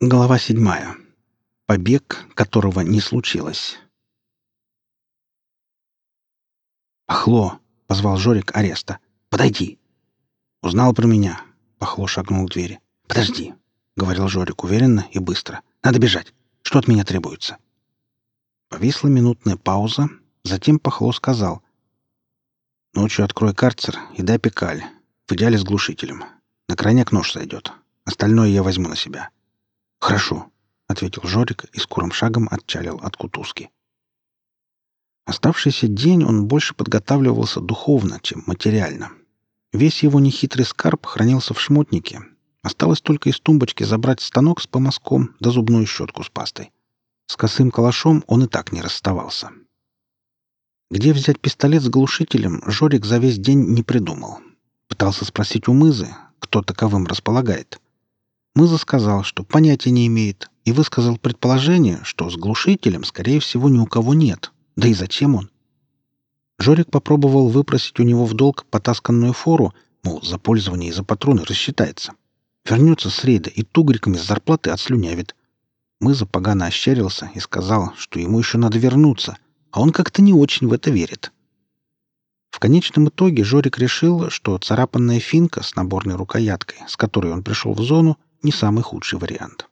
Глава седьмая. Побег, которого не случилось. «Пахло!» — позвал Жорик ареста. «Подойди!» «Узнал про меня?» — Пахло шагнул к двери. «Подожди!» — говорил Жорик уверенно и быстро. «Надо бежать! Что от меня требуется?» Повисла минутная пауза, затем Пахло сказал. «Ночью открой карцер и дай пекаль, в идеале с глушителем. На крайняк нож сойдет. Остальное я возьму на себя». «Хорошо», — ответил Жорик и скорым шагом отчалил от кутузки. Оставшийся день он больше подготавливался духовно, чем материально. Весь его нехитрый скарб хранился в шмотнике. Осталось только из тумбочки забрать станок с помазком да зубную щетку с пастой. С косым калашом он и так не расставался. Где взять пистолет с глушителем, Жорик за весь день не придумал. Пытался спросить у Мызы, кто таковым располагает — Мыза сказал, что понятия не имеет, и высказал предположение, что с глушителем, скорее всего, ни у кого нет. Да и зачем он? Жорик попробовал выпросить у него в долг потасканную фору, мол, за пользование и за патроны рассчитается. Вернется с рейда и тугриками с зарплаты отслюнявит. Мыза погано ощерился и сказал, что ему еще надо вернуться, а он как-то не очень в это верит. В конечном итоге Жорик решил, что царапанная финка с наборной рукояткой, с которой он пришел в зону, не самый худший вариант.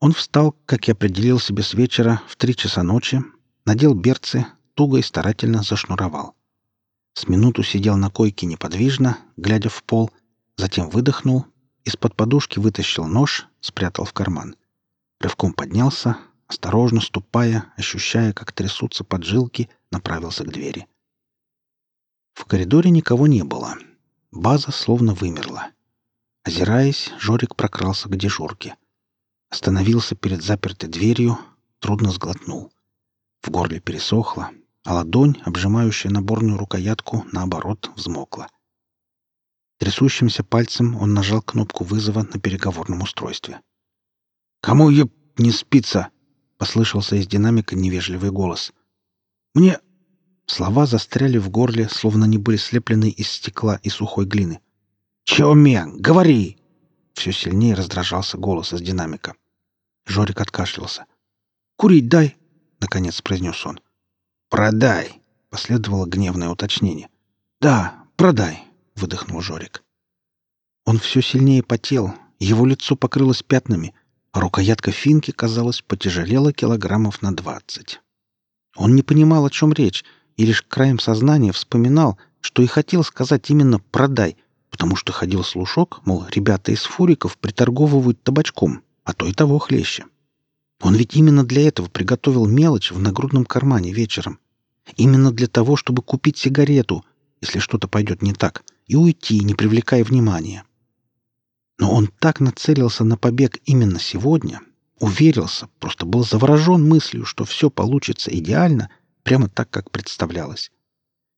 Он встал, как и определил себе с вечера, в три часа ночи, надел берцы, туго и старательно зашнуровал. С минуту сидел на койке неподвижно, глядя в пол, затем выдохнул, из-под подушки вытащил нож, спрятал в карман. Рывком поднялся, осторожно ступая, ощущая, как трясутся поджилки, направился к двери. В коридоре никого не было. База словно вымерла. Озираясь, Жорик прокрался к дежурке. Остановился перед запертой дверью, трудно сглотнул. В горле пересохло, а ладонь, обжимающая наборную рукоятку, наоборот, взмокла. Трясущимся пальцем он нажал кнопку вызова на переговорном устройстве. «Кому еб не спится?» — послышался из динамика невежливый голос. «Мне...» Слова застряли в горле, словно они были слеплены из стекла и сухой глины. «Чего, мен? Говори!» Все сильнее раздражался голос из динамика. Жорик откашлялся. «Курить дай!» — наконец произнес он. «Продай!» — последовало гневное уточнение. «Да, продай!» — выдохнул Жорик. Он все сильнее потел, его лицо покрылось пятнами, а рукоятка финки, казалось, потяжелела килограммов на двадцать. Он не понимал, о чем речь, и лишь краем сознания вспоминал, что и хотел сказать именно «продай», потому что ходил слушок, мол, ребята из фуриков приторговывают табачком, а то и того хлеще. Он ведь именно для этого приготовил мелочь в нагрудном кармане вечером. Именно для того, чтобы купить сигарету, если что-то пойдет не так, и уйти, не привлекая внимания. Но он так нацелился на побег именно сегодня, уверился, просто был заворожен мыслью, что все получится идеально, прямо так, как представлялось.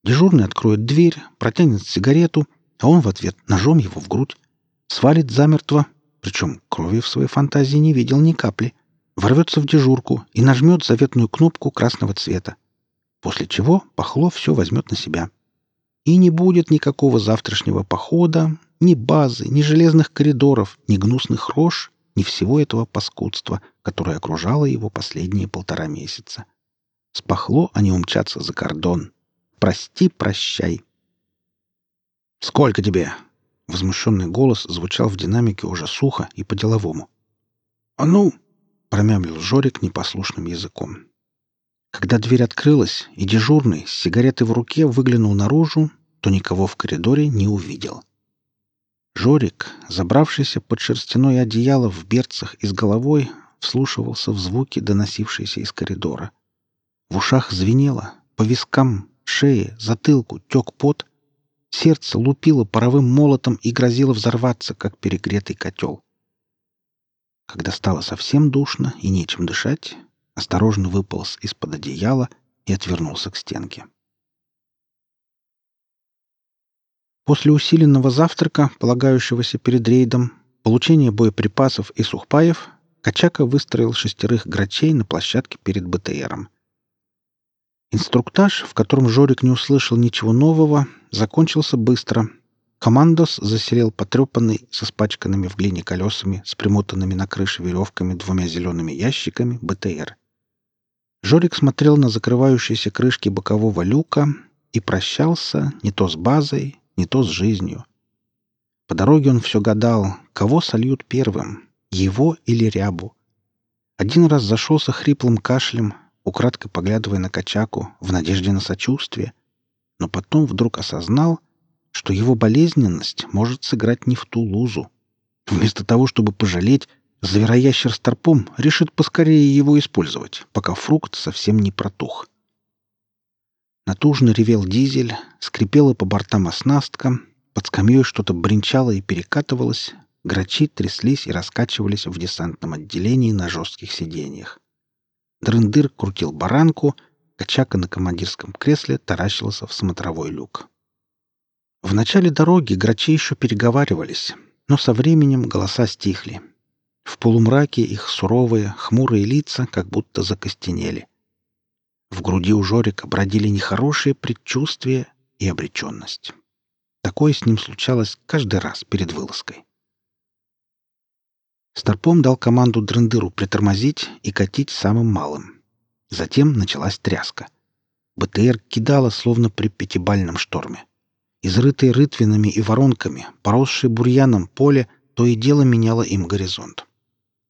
Дежурный откроет дверь, протянет сигарету, а он в ответ ножом его в грудь. Свалит замертво, причем крови в своей фантазии не видел ни капли. Ворвется в дежурку и нажмет заветную кнопку красного цвета. После чего Пахло все возьмет на себя. И не будет никакого завтрашнего похода, ни базы, ни железных коридоров, ни гнусных рож, ни всего этого паскудства, которое окружало его последние полтора месяца. Спахло они умчатся за кордон. Прости, прощай. «Сколько тебе?» Возмущенный голос звучал в динамике уже сухо и по-деловому. «А ну!» — промямлил Жорик непослушным языком. Когда дверь открылась, и дежурный с сигаретой в руке выглянул наружу, то никого в коридоре не увидел. Жорик, забравшийся под шерстяное одеяло в берцах и с головой, вслушивался в звуки, доносившиеся из коридора. В ушах звенело, по вискам, шее, затылку тек пот, Сердце лупило паровым молотом и грозило взорваться, как перегретый котел. Когда стало совсем душно и нечем дышать, осторожно выполз из-под одеяла и отвернулся к стенке. После усиленного завтрака, полагающегося перед рейдом, получения боеприпасов и сухпаев, Качака выстроил шестерых грачей на площадке перед БТРом. Инструктаж, в котором Жорик не услышал ничего нового, закончился быстро. Командос заселил потрепанный, с испачканными в глине колесами, с примотанными на крыше веревками двумя зелеными ящиками БТР. Жорик смотрел на закрывающиеся крышки бокового люка и прощался не то с базой, не то с жизнью. По дороге он все гадал, кого сольют первым, его или рябу. Один раз зашелся хриплым кашлем, украдкой поглядывая на качаку, в надежде на сочувствие, но потом вдруг осознал, что его болезненность может сыграть не в ту лузу. Вместо того, чтобы пожалеть, звероящер с торпом решит поскорее его использовать, пока фрукт совсем не протух. Натужно ревел дизель, скрипела по бортам оснастка, под скамьей что-то бренчало и перекатывалось, грачи тряслись и раскачивались в десантном отделении на жестких сиденьях. Дрындыр крутил баранку, качака на командирском кресле таращился в смотровой люк. В начале дороги грачи еще переговаривались, но со временем голоса стихли. В полумраке их суровые, хмурые лица как будто закостенели. В груди у Жорика бродили нехорошие предчувствия и обреченность. Такое с ним случалось каждый раз перед вылазкой. Старпом дал команду Дрендыру притормозить и катить самым малым. Затем началась тряска. БТР кидала, словно при пятибальном шторме. Изрытые рытвинами и воронками, поросшее бурьяном поле, то и дело меняло им горизонт.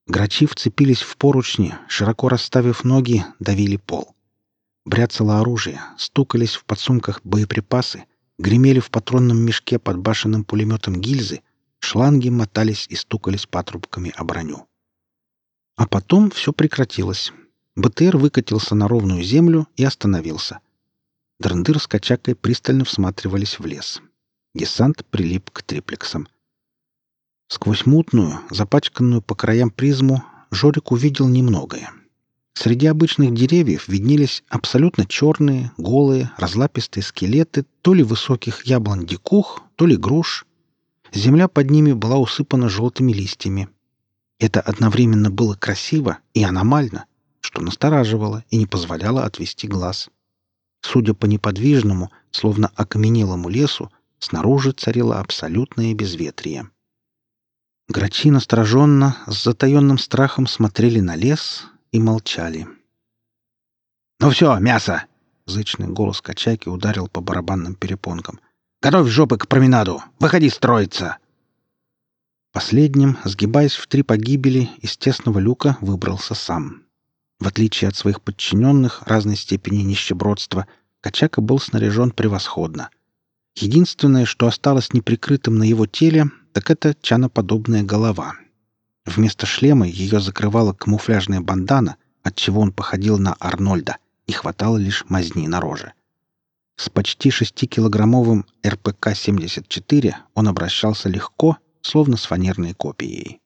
Грачи вцепились в поручни, широко расставив ноги, давили пол. Бряцало оружие, стукались в подсумках боеприпасы, гремели в патронном мешке под башенным пулеметом гильзы, шланги мотались и стукались патрубками о броню. А потом все прекратилось. БТР выкатился на ровную землю и остановился. Драндыр с Качакой пристально всматривались в лес. Десант прилип к триплексам. Сквозь мутную, запачканную по краям призму, Жорик увидел немногое. Среди обычных деревьев виднелись абсолютно черные, голые, разлапистые скелеты то ли высоких яблонь-дикух, то ли груш. Земля под ними была усыпана желтыми листьями. Это одновременно было красиво и аномально, что настораживало и не позволяло отвести глаз. Судя по неподвижному, словно окаменелому лесу, снаружи царило абсолютное безветрие. Грачи настороженно, с затаенным страхом смотрели на лес и молчали. «Ну все, мясо!» — зычный голос качайки ударил по барабанным перепонкам. «Готовь жопы к променаду! Выходи строиться!» Последним, сгибаясь в три погибели, из тесного люка выбрался сам. В отличие от своих подчиненных разной степени нищебродства, Качака был снаряжен превосходно. Единственное, что осталось неприкрытым на его теле, так это чаноподобная голова. Вместо шлема ее закрывала камуфляжная бандана, отчего он походил на Арнольда, не хватало лишь мазни на роже. С почти шестикилограммовым РПК-74 он обращался легко, словно с фанерной копией.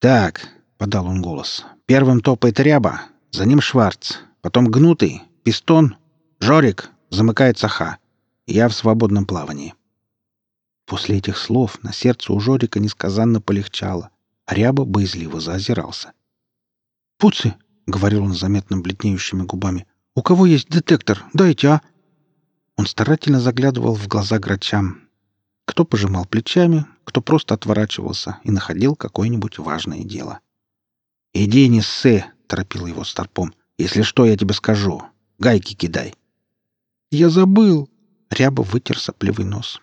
«Так», — подал он голос, Первым топает ряба, за ним Шварц, потом гнутый, пистон, Жорик, замыкает Саха. Я в свободном плавании. После этих слов на сердце у Жорика несказанно полегчало, а ряба боязливо заозирался. «Пуцы!» — говорил он заметно бледнеющими губами. «У кого есть детектор? Дайте, а!» Он старательно заглядывал в глаза грачам. Кто пожимал плечами, кто просто отворачивался и находил какое-нибудь важное дело. — «Иди не ссы!» — торопил его Старпом. «Если что, я тебе скажу. Гайки кидай». «Я забыл!» — Ряба вытер сопливый нос.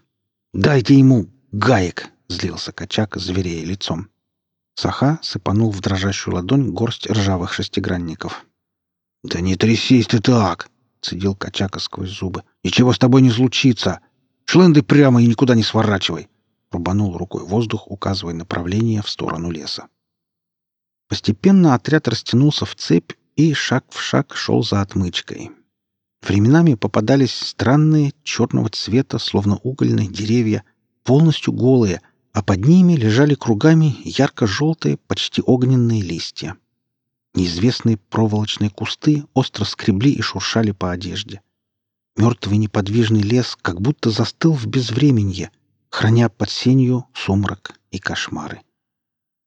«Дайте ему гаек!» — злился Качак, зверея лицом. Саха сыпанул в дрожащую ладонь горсть ржавых шестигранников. «Да не трясись ты так!» — цедил Качака сквозь зубы. «Ничего с тобой не случится! Шленды прямо и никуда не сворачивай!» Рубанул рукой воздух, указывая направление в сторону леса. Постепенно отряд растянулся в цепь и шаг в шаг шел за отмычкой. Временами попадались странные, черного цвета, словно угольные деревья, полностью голые, а под ними лежали кругами ярко-желтые, почти огненные листья. Неизвестные проволочные кусты остро скребли и шуршали по одежде. Мертвый неподвижный лес как будто застыл в безвременье, храня под сенью сумрак и кошмары.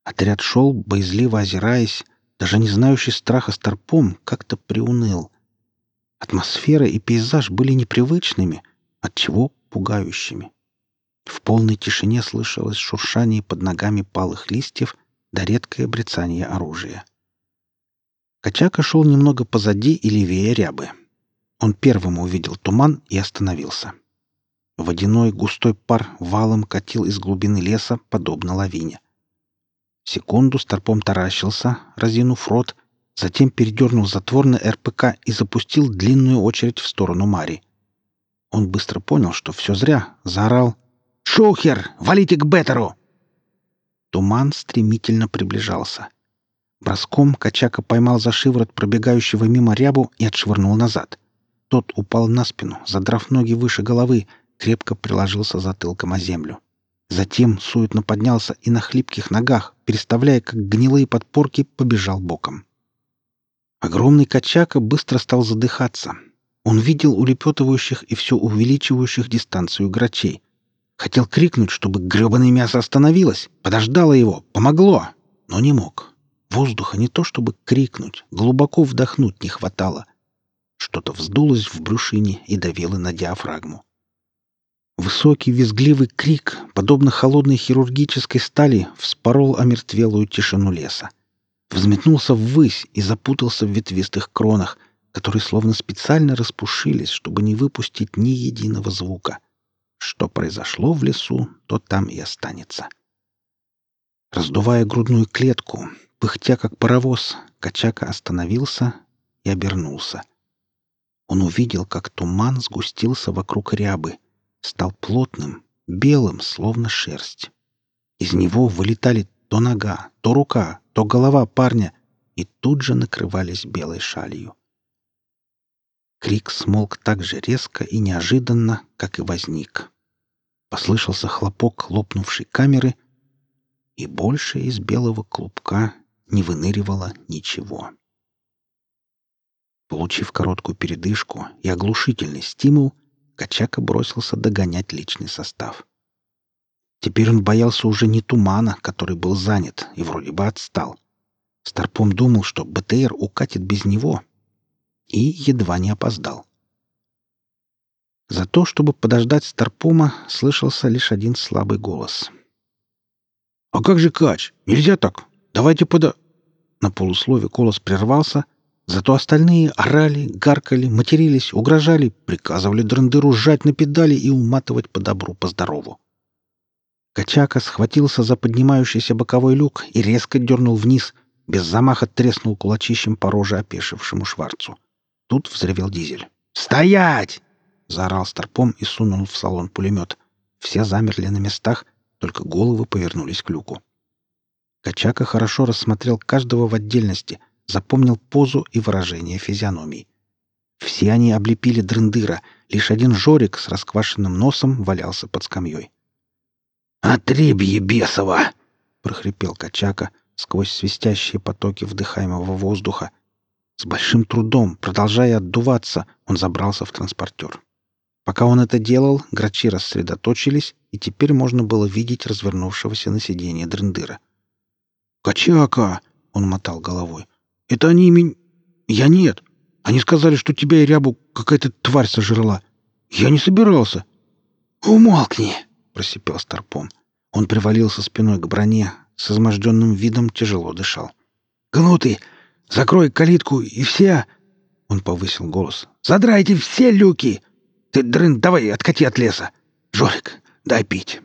Отряд шел, боязливо озираясь, даже не знающий страха старпом, как-то приуныл. Атмосфера и пейзаж были непривычными, отчего пугающими. В полной тишине слышалось шуршание под ногами палых листьев да редкое брецание оружия. Качака шел немного позади и левее рябы. Он первым увидел туман и остановился. Водяной густой пар валом катил из глубины леса, подобно лавине. Секунду Старпом таращился, разинув рот, затем передернул затвор на РПК и запустил длинную очередь в сторону Мари. Он быстро понял, что все зря, заорал «Шухер! Валите к Беттеру!» Туман стремительно приближался. Броском Качака поймал за шиворот пробегающего мимо рябу и отшвырнул назад. Тот упал на спину, задрав ноги выше головы, крепко приложился затылком о землю. Затем суетно поднялся и на хлипких ногах, переставляя как гнилые подпорки, побежал боком. Огромный Качака быстро стал задыхаться. Он видел улепетывающих и все увеличивающих дистанцию грачей. Хотел крикнуть, чтобы гребаное мясо остановилось, подождало его, помогло, но не мог. Воздуха не то чтобы крикнуть, глубоко вдохнуть не хватало. Что-то вздулось в брюшине и давило на диафрагму. Высокий визгливый крик, подобно холодной хирургической стали, вспорол омертвелую тишину леса. Взметнулся ввысь и запутался в ветвистых кронах, которые словно специально распушились, чтобы не выпустить ни единого звука. Что произошло в лесу, то там и останется. Раздувая грудную клетку, пыхтя как паровоз, Качака остановился и обернулся. Он увидел, как туман сгустился вокруг рябы, стал плотным, белым, словно шерсть. Из него вылетали то нога, то рука, то голова парня и тут же накрывались белой шалью. Крик смолк так же резко и неожиданно, как и возник. Послышался хлопок лопнувшей камеры, и больше из белого клубка не выныривало ничего. Получив короткую передышку и оглушительный стимул, Качака бросился догонять личный состав. Теперь он боялся уже не тумана, который был занят и вроде бы отстал. Старпом думал, что БТР укатит без него, и едва не опоздал. За то, чтобы подождать Старпома, слышался лишь один слабый голос. «А как же Кач? Нельзя так! Давайте пода...» На полуслове голос прервался — Зато остальные орали, гаркали, матерились, угрожали, приказывали Драндыру сжать на педали и уматывать по добру, по здорову. Качака схватился за поднимающийся боковой люк и резко дернул вниз, без замаха треснул кулачищем по роже опешившему Шварцу. Тут взревел дизель. «Стоять!» — заорал старпом и сунул в салон пулемет. Все замерли на местах, только головы повернулись к люку. Качака хорошо рассмотрел каждого в отдельности — запомнил позу и выражение физиономии. Все они облепили дрындыра, лишь один Жорик с расквашенным носом валялся под скамьей. «Отребье бесова!» — прохрипел Качака сквозь свистящие потоки вдыхаемого воздуха. С большим трудом, продолжая отдуваться, он забрался в транспортер. Пока он это делал, грачи рассредоточились, и теперь можно было видеть развернувшегося на сиденье дрындыра. «Качака!» — он мотал головой. Это они меня... Я нет. Они сказали, что тебя и рябу какая-то тварь сожрала. Я не собирался. Умолкни, просипел Старпом. Он привалился спиной к броне, с изможденным видом тяжело дышал. «Гнутый! Закрой калитку и все...» Он повысил голос. «Задрайте все люки! Ты, дрын, давай откати от леса! Жорик, дай пить!»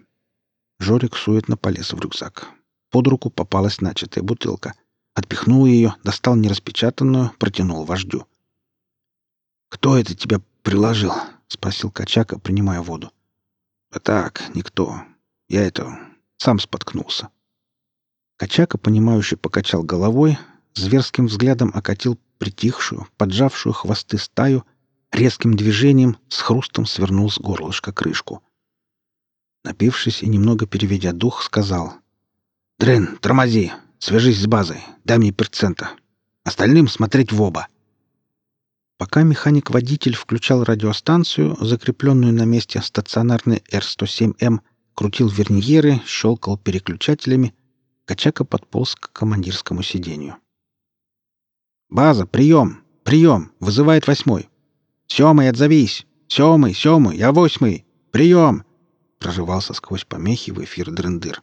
Жорик суетно полез в рюкзак. Под руку попалась начатая бутылка. Отпихнул ее, достал нераспечатанную, протянул вождю. «Кто это тебя приложил?» — спросил Качака, принимая воду. «А так, никто. Я это... сам споткнулся». Качака, понимающе покачал головой, зверским взглядом окатил притихшую, поджавшую хвосты стаю, резким движением с хрустом свернул с горлышка крышку. Напившись и немного переведя дух, сказал. «Дрен, тормози! Свяжись с базой. Дай мне перцента. Остальным смотреть в оба. Пока механик-водитель включал радиостанцию, закрепленную на месте стационарной Р-107М, крутил верньеры, щелкал переключателями, Качака подполз к командирскому сиденью. «База, прием! Прием! Вызывает восьмой! Семый, отзовись! Семый, семый, я восьмый! Прием! — проживался сквозь помехи в эфир дрындыр.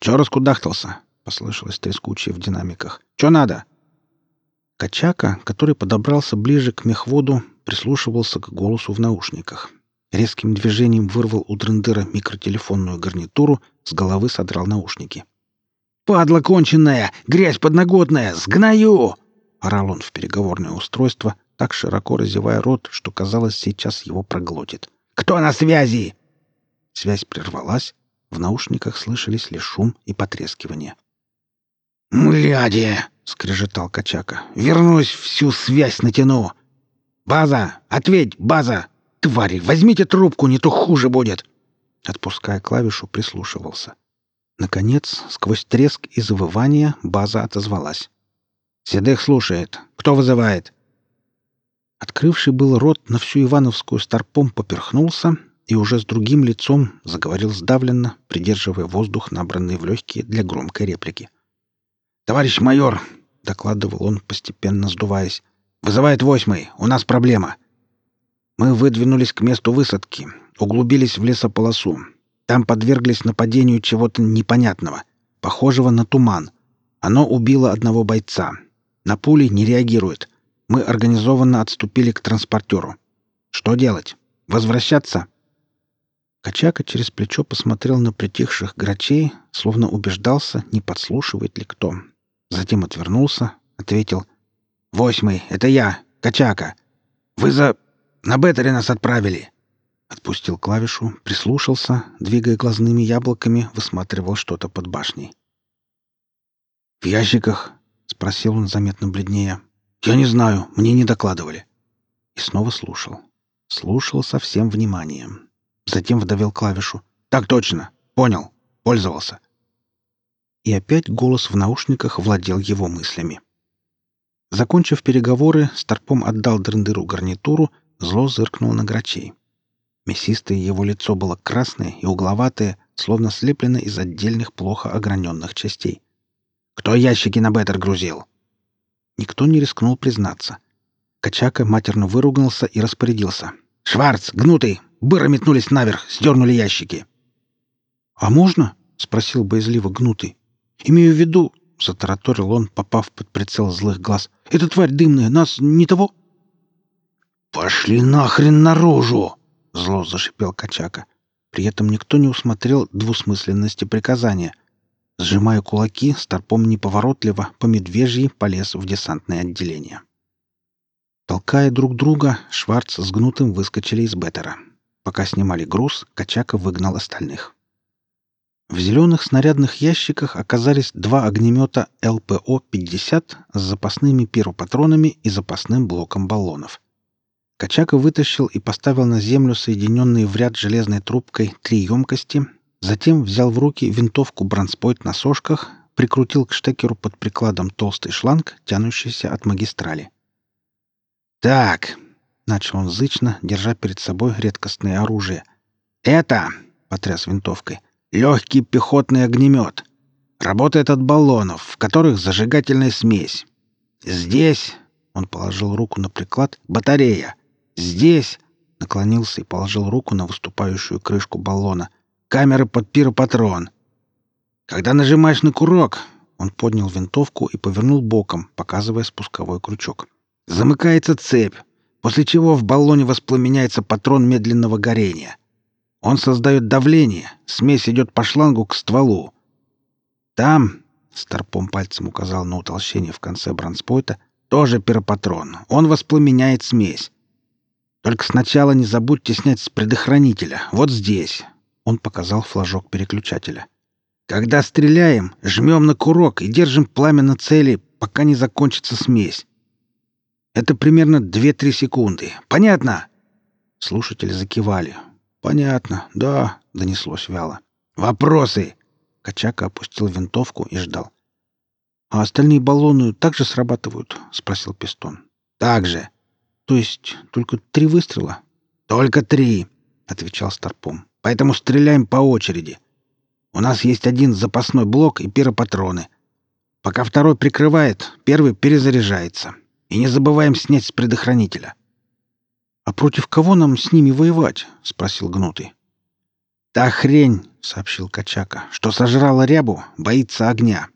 «Чё раскудахтался?» — послышалось трескучее в динамиках. «Чё надо?» Качака, который подобрался ближе к мехводу, прислушивался к голосу в наушниках. Резким движением вырвал у Дрендера микротелефонную гарнитуру, с головы содрал наушники. «Падла конченная! Грязь подноготная! Сгною!» — орал он в переговорное устройство, так широко разевая рот, что, казалось, сейчас его проглотит. «Кто на связи?» Связь прервалась, в наушниках слышались лишь шум и потрескивание. «Мляди!» — скрежетал Качака. «Вернусь, всю связь натяну!» «База! Ответь, база! Твари, возьмите трубку, не то хуже будет!» Отпуская клавишу, прислушивался. Наконец, сквозь треск и завывание, база отозвалась. «Седых слушает. Кто вызывает?» Открывший был рот на всю Ивановскую старпом поперхнулся и уже с другим лицом заговорил сдавленно, придерживая воздух, набранный в легкие для громкой реплики. «Товарищ майор!» — докладывал он, постепенно сдуваясь. «Вызывает восьмый. У нас проблема. Мы выдвинулись к месту высадки, углубились в лесополосу. Там подверглись нападению чего-то непонятного, похожего на туман. Оно убило одного бойца. На пули не реагирует. Мы организованно отступили к транспортеру. Что делать? Возвращаться? Качака через плечо посмотрел на притихших грачей, словно убеждался, не подслушивает ли кто. Затем отвернулся, ответил. «Восьмый, это я, Качака. Вы за... на Беттере нас отправили». Отпустил клавишу, прислушался, двигая глазными яблоками, высматривал что-то под башней. «В ящиках?» — спросил он заметно бледнее. «Я не знаю, мне не докладывали». И снова слушал. Слушал со всем вниманием. Затем вдавил клавишу. «Так точно! Понял! Пользовался!» И опять голос в наушниках владел его мыслями. Закончив переговоры, Старпом отдал Дрендыру гарнитуру, зло зыркнул на грачей. Мясистое его лицо было красное и угловатое, словно слеплено из отдельных плохо ограненных частей. «Кто ящики на Беттер грузил?» Никто не рискнул признаться. Качака матерно выругался и распорядился. «Шварц, гнутый, Быры метнулись наверх, сдернули ящики. «А можно?» — спросил боязливо гнутый. «Имею в виду...» — затараторил он, попав под прицел злых глаз. «Эта тварь дымная, нас не того...» «Пошли нахрен наружу!» — зло зашипел Качака. При этом никто не усмотрел двусмысленности приказания. Сжимая кулаки, старпом неповоротливо по медвежьи полез в десантное отделение. Толкая друг друга, Шварц с гнутым выскочили из беттера. Пока снимали груз, Качака выгнал остальных. В зеленых снарядных ящиках оказались два огнемета ЛПО-50 с запасными пиропатронами и запасным блоком баллонов. Качака вытащил и поставил на землю соединенные в ряд железной трубкой три емкости, затем взял в руки винтовку бронспойт на сошках, прикрутил к штекеру под прикладом толстый шланг, тянущийся от магистрали. «Так, — начал он зычно, держа перед собой редкостное оружие. «Это...» — потряс винтовкой. «Легкий пехотный огнемет. Работает от баллонов, в которых зажигательная смесь. Здесь...» — он положил руку на приклад. «Батарея. Здесь...» — наклонился и положил руку на выступающую крышку баллона. «Камеры под пиропатрон. Когда нажимаешь на курок...» Он поднял винтовку и повернул боком, показывая спусковой крючок. «Замыкается цепь после чего в баллоне воспламеняется патрон медленного горения. Он создает давление, смесь идет по шлангу к стволу. Там, Старпом пальцем указал на утолщение в конце бронспойта, тоже пиропатрон. Он воспламеняет смесь. Только сначала не забудьте снять с предохранителя. Вот здесь. Он показал флажок переключателя. Когда стреляем, жмем на курок и держим пламя на цели, пока не закончится смесь. Это примерно 2-3 секунды. Понятно?» Слушатели закивали. «Понятно, да», — донеслось вяло. «Вопросы?» Качака опустил винтовку и ждал. «А остальные баллоны также срабатывают?» — спросил Пистон. «Так же». «То есть только три выстрела?» «Только три», — отвечал Старпом. «Поэтому стреляем по очереди. У нас есть один запасной блок и пиропатроны. Пока второй прикрывает, первый перезаряжается. И не забываем снять с предохранителя. — А против кого нам с ними воевать? — спросил Гнутый. «Та хрень», — сообщил Качака, — «что сожрала рябу, боится огня.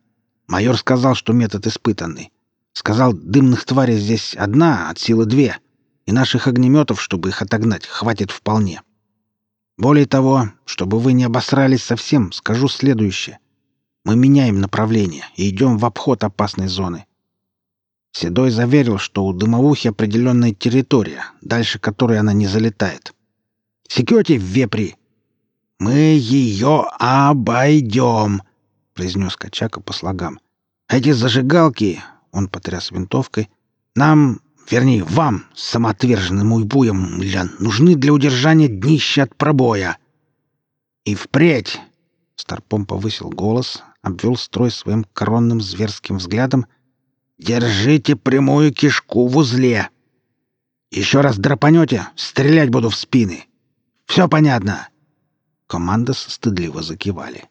Майор сказал, что метод испытанный. Сказал, дымных тварей здесь одна, от силы две, и наших огнеметов, чтобы их отогнать, хватит вполне. Более того, чтобы вы не обосрались совсем, скажу следующее. Мы меняем направление и идем в обход опасной зоны. Седой заверил, что у дымовухи определенная территория, дальше которой она не залетает. «Секете в вепри!» «Мы ее обойдем!» — произнес Качака по слогам. «Эти зажигалки...» — он потряс винтовкой. «Нам вернее, вам, самоотверженным уйбуям, нужны для удержания днища от пробоя. И впредь!» Старпом повысил голос, обвел строй своим коронным зверским взглядом. «Держите прямую кишку в узле! Еще раз драпанете, стрелять буду в спины! Все понятно!» Команда стыдливо закивали.